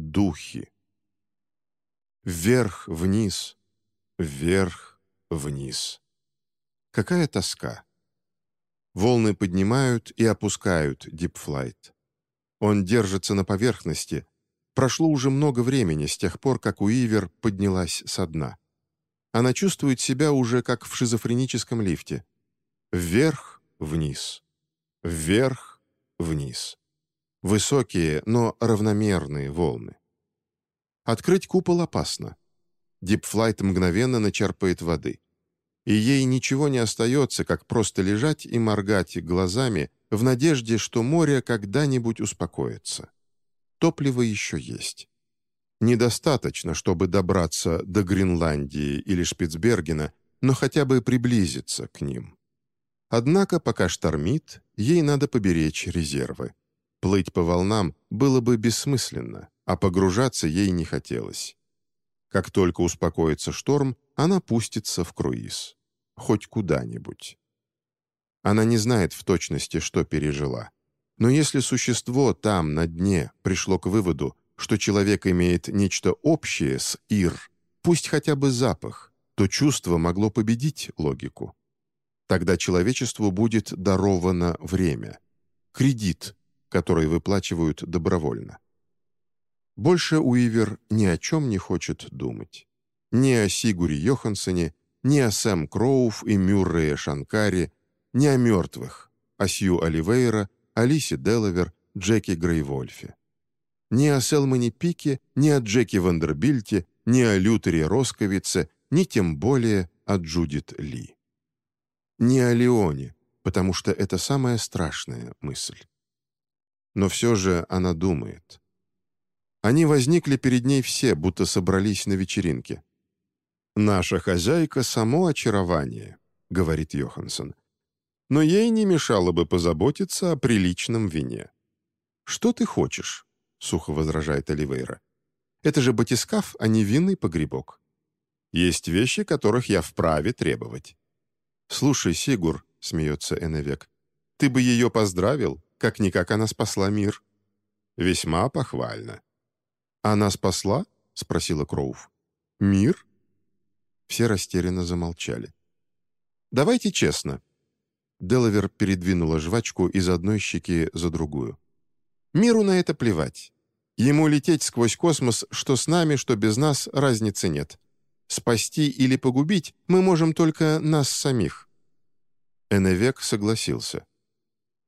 духи. Вверх-вниз, вверх-вниз. Какая тоска. Волны поднимают и опускают дипфлайт. Он держится на поверхности. Прошло уже много времени с тех пор, как Уивер поднялась со дна. Она чувствует себя уже как в шизофреническом лифте. Вверх-вниз. Вверх-вниз. Высокие, но равномерные волны. Открыть купол опасно. Дипфлайт мгновенно начерпает воды. И ей ничего не остается, как просто лежать и моргать глазами в надежде, что море когда-нибудь успокоится. Топливо еще есть. Недостаточно, чтобы добраться до Гренландии или Шпицбергена, но хотя бы приблизиться к ним. Однако, пока штормит, ей надо поберечь резервы. Плыть по волнам было бы бессмысленно, а погружаться ей не хотелось. Как только успокоится шторм, она пустится в круиз. Хоть куда-нибудь. Она не знает в точности, что пережила. Но если существо там, на дне, пришло к выводу, что человек имеет нечто общее с Ир, пусть хотя бы запах, то чувство могло победить логику. Тогда человечеству будет даровано время. Кредит, который выплачивают добровольно. Больше Уивер ни о чем не хочет думать. Ни о Сигуре Йоханссоне, ни о Сэм Кроув и Мюррее Шанкаре, ни о мертвых, о Сью Оливейра, Алисе Делавер, Джеки Грейвольфе. Ни о Селмане Пике, ни о Джеки Вандербильте, ни о Лютере Росковице, ни тем более о Джудит Ли не о Леоне, потому что это самая страшная мысль. Но все же она думает. Они возникли перед ней все, будто собрались на вечеринке. «Наша хозяйка — само очарование», — говорит Йоханссон. «Но ей не мешало бы позаботиться о приличном вине». «Что ты хочешь?» — сухо возражает Оливейра. «Это же батискаф, а не винный погребок. Есть вещи, которых я вправе требовать». «Слушай, Сигур», — смеется Эневек, — «ты бы ее поздравил, как-никак она спасла мир». «Весьма похвально». «Она спасла?» — спросила Кроув. «Мир?» Все растерянно замолчали. «Давайте честно». Делавер передвинула жвачку из одной щеки за другую. «Миру на это плевать. Ему лететь сквозь космос, что с нами, что без нас, разницы нет. Спасти или погубить мы можем только нас самих». Эневек согласился.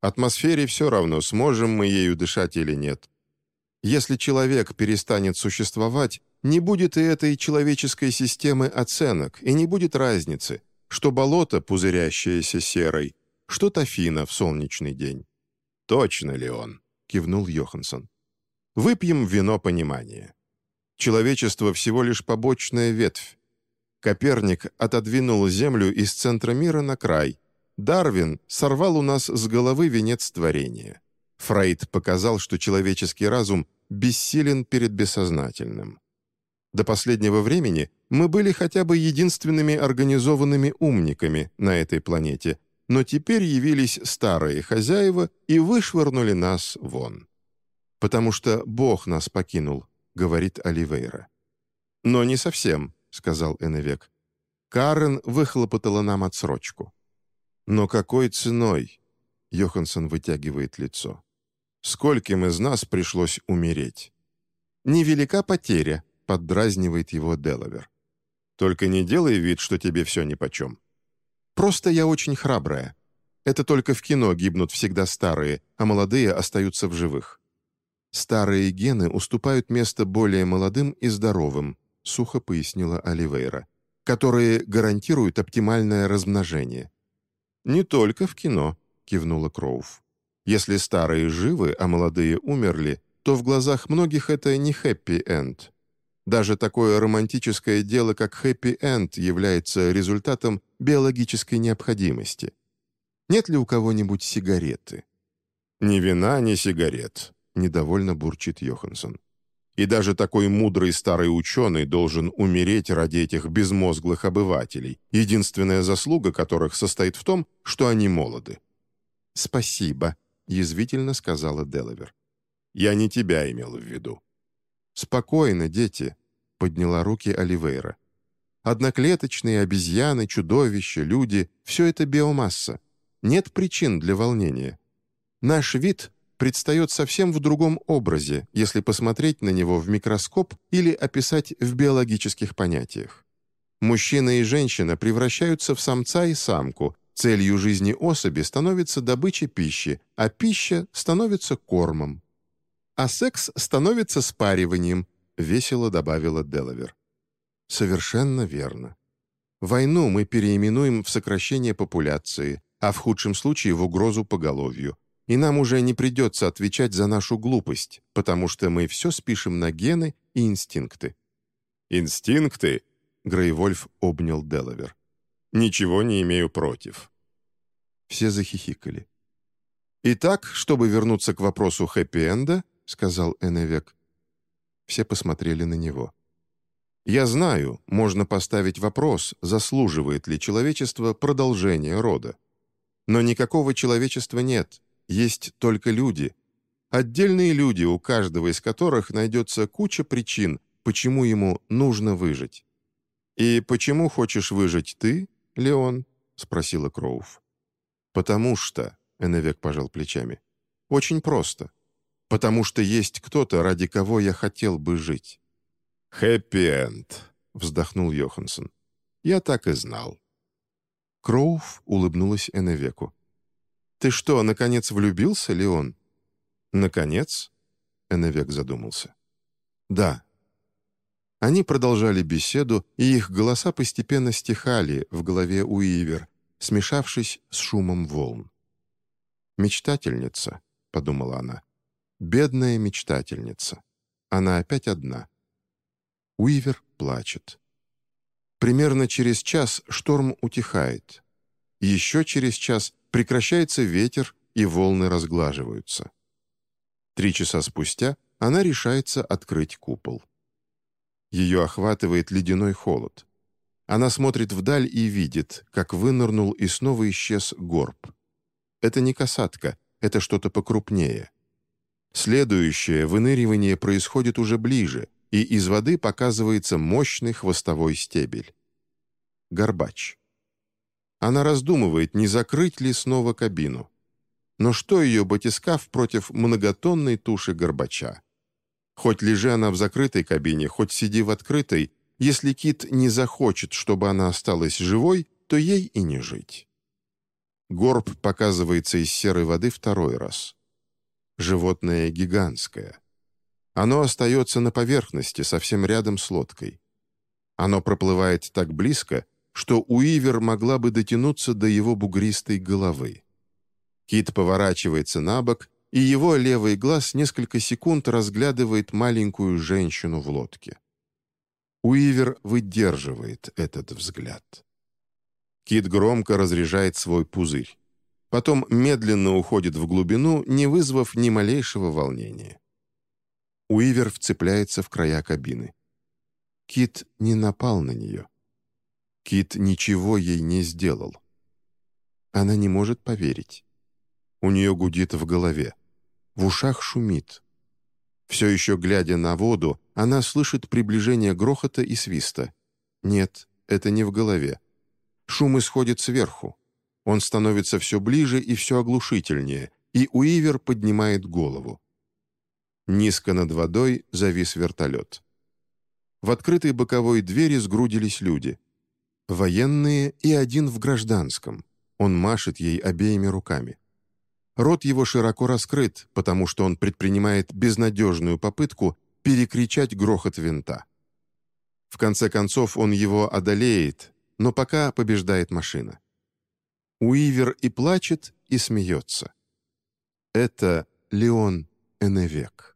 «Атмосфере все равно, сможем мы ею дышать или нет. Если человек перестанет существовать, не будет и этой человеческой системы оценок, и не будет разницы, что болото, пузырящееся серой, что Тафина в солнечный день». «Точно ли он?» — кивнул Йоханссон. «Выпьем вино понимания». Человечество всего лишь побочная ветвь. Коперник отодвинул Землю из центра мира на край. Дарвин сорвал у нас с головы венец творения. Фрейд показал, что человеческий разум бессилен перед бессознательным. До последнего времени мы были хотя бы единственными организованными умниками на этой планете, но теперь явились старые хозяева и вышвырнули нас вон. Потому что Бог нас покинул, — говорит Оливейра. «Но не совсем», — сказал Эневек. «Карен выхлопотала нам отсрочку». «Но какой ценой?» — Йоханссон вытягивает лицо. «Скольким из нас пришлось умереть?» «Невелика потеря», — поддразнивает его Делавер. «Только не делай вид, что тебе все нипочем. Просто я очень храбрая. Это только в кино гибнут всегда старые, а молодые остаются в живых. «Старые гены уступают место более молодым и здоровым», сухо пояснила Оливейра, «которые гарантируют оптимальное размножение». «Не только в кино», — кивнула Кроув. «Если старые живы, а молодые умерли, то в глазах многих это не хэппи-энд. Даже такое романтическое дело, как хэппи-энд, является результатом биологической необходимости. Нет ли у кого-нибудь сигареты?» «Ни вина, ни сигарет», — недовольно бурчит Йоханссон. «И даже такой мудрый старый ученый должен умереть ради этих безмозглых обывателей, единственная заслуга которых состоит в том, что они молоды». «Спасибо», — язвительно сказала Делавер. «Я не тебя имел в виду». «Спокойно, дети», — подняла руки Оливейра. «Одноклеточные обезьяны, чудовища, люди — все это биомасса. Нет причин для волнения. Наш вид предстает совсем в другом образе, если посмотреть на него в микроскоп или описать в биологических понятиях. Мужчина и женщина превращаются в самца и самку, целью жизни особи становится добыча пищи, а пища становится кормом. А секс становится спариванием, весело добавила Делавер. Совершенно верно. Войну мы переименуем в сокращение популяции, а в худшем случае в угрозу поголовью. И нам уже не придется отвечать за нашу глупость, потому что мы все спишем на гены и инстинкты. «Инстинкты?» Грейвольф обнял Делавер. «Ничего не имею против». Все захихикали. «Итак, чтобы вернуться к вопросу хэппи-энда», — сказал Эневек. Все посмотрели на него. «Я знаю, можно поставить вопрос, заслуживает ли человечество продолжения рода. Но никакого человечества нет, есть только люди. Отдельные люди, у каждого из которых найдется куча причин, почему ему нужно выжить. «И почему хочешь выжить ты, Леон?» — спросила Кроув. «Потому что», — Эннвек пожал плечами, — «очень просто. Потому что есть кто-то, ради кого я хотел бы жить». «Хэппи-энд», — вздохнул Йоханссон. «Я так и знал». Кроув улыбнулась Эннвеку. «Ты что, наконец влюбился, Леон?» «Наконец?» — Эннвек задумался. «Да, они продолжали беседу, и их голоса постепенно стихали в голове Уивер, смешавшись с шумом волн. «Мечтательница», — подумала она. «Бедная мечтательница. Она опять одна». Уивер плачет. Примерно через час шторм утихает. Еще через час прекращается ветер, и волны разглаживаются. Три часа спустя она решается открыть купол. Ее охватывает ледяной холод. Она смотрит вдаль и видит, как вынырнул и снова исчез горб. Это не касатка, это что-то покрупнее. Следующее выныривание происходит уже ближе, и из воды показывается мощный хвостовой стебель. Горбач. Она раздумывает, не закрыть ли снова кабину. Но что ее батискаф против многотонной туши горбача? Хоть лежи она в закрытой кабине, хоть сиди в открытой, если кит не захочет, чтобы она осталась живой, то ей и не жить. Горб показывается из серой воды второй раз. Животное гигантское. Оно остается на поверхности, совсем рядом с лодкой. Оно проплывает так близко, что Уивер могла бы дотянуться до его бугристой головы. Кит поворачивается на бок и его левый глаз несколько секунд разглядывает маленькую женщину в лодке. Уивер выдерживает этот взгляд. Кит громко разряжает свой пузырь. Потом медленно уходит в глубину, не вызвав ни малейшего волнения. Уивер вцепляется в края кабины. Кит не напал на нее. Кит ничего ей не сделал. Она не может поверить. У нее гудит в голове. В ушах шумит. Все еще глядя на воду, она слышит приближение грохота и свиста. Нет, это не в голове. Шум исходит сверху. Он становится все ближе и все оглушительнее, и Уивер поднимает голову. Низко над водой завис вертолет. В открытой боковой двери сгрудились люди. Военные и один в гражданском. Он машет ей обеими руками. Рот его широко раскрыт, потому что он предпринимает безнадежную попытку перекричать грохот винта. В конце концов он его одолеет, но пока побеждает машина. Уивер и плачет, и смеется. Это Леон Эневек.